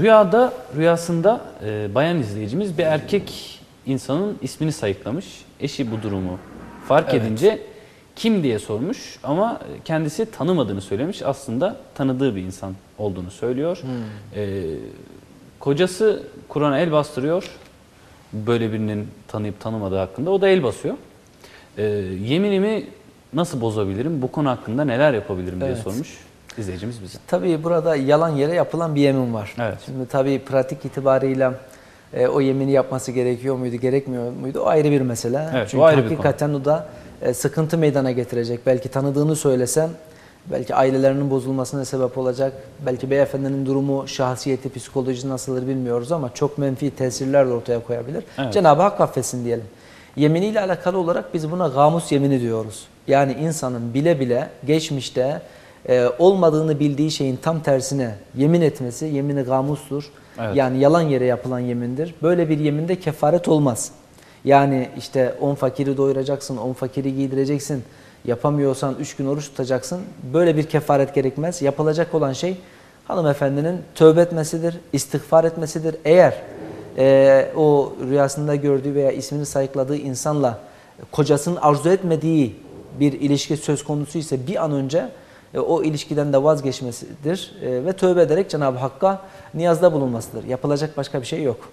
rüyada, rüyasında e, bayan izleyicimiz bir erkek insanın ismini sayıklamış. Eşi bu durumu fark Evet. edince kim diye sormuş ama kendisi tanımadığını söylemiş. Aslında tanıdığı bir insan olduğunu söylüyor. E, kocası Kur'an'a el bastırıyor. Böyle birinin tanıyıp tanımadığı hakkında. O da el basıyor. E, yeminimi nasıl bozabilirim? Bu konu hakkında neler yapabilirim diye Evet. sormuş izleyicimiz bize. Tabii burada yalan yere yapılan bir yemin var. Evet. Şimdi tabii pratik itibarıyla e, o yemini yapması gerekiyor muydu, gerekmiyor muydu? O ayrı bir mesele. Evet, Çünkü o ayrı bir hakikaten o da e, sıkıntı meydana getirecek. Belki tanıdığını söylesen, belki ailelerinin bozulmasına sebep olacak. Belki beyefendinin durumu, şahsiyeti, psikolojisi nasıldır bilmiyoruz ama çok menfi tesirler de ortaya koyabilir. Evet. Cenab-ı Hak affetsin diyelim. Yeminiyle alakalı olarak biz buna gamus yemini diyoruz. Yani insanın bile bile geçmişte e, olmadığını bildiği şeyin tam tersine yemin etmesi yemini gamustur. Evet. Yani yalan yere yapılan yemindir. Böyle bir yeminde kefaret olmaz. Yani işte 10 fakiri doyuracaksın, 10 fakiri giydireceksin. Yapamıyorsan 3 gün oruç tutacaksın. Böyle bir kefaret gerekmez. Yapılacak olan şey hanımefendinin tövbe etmesidir, istiğfar etmesidir. Eğer e, o rüyasında gördüğü veya ismini sayıkladığı insanla kocasının arzu etmediği bir ilişki söz konusu ise bir an önce e, o ilişkiden de vazgeçmesidir e, ve tövbe ederek Cenab-ı Hakk'a niyazda bulunmasıdır. Yapılacak başka bir şey yok.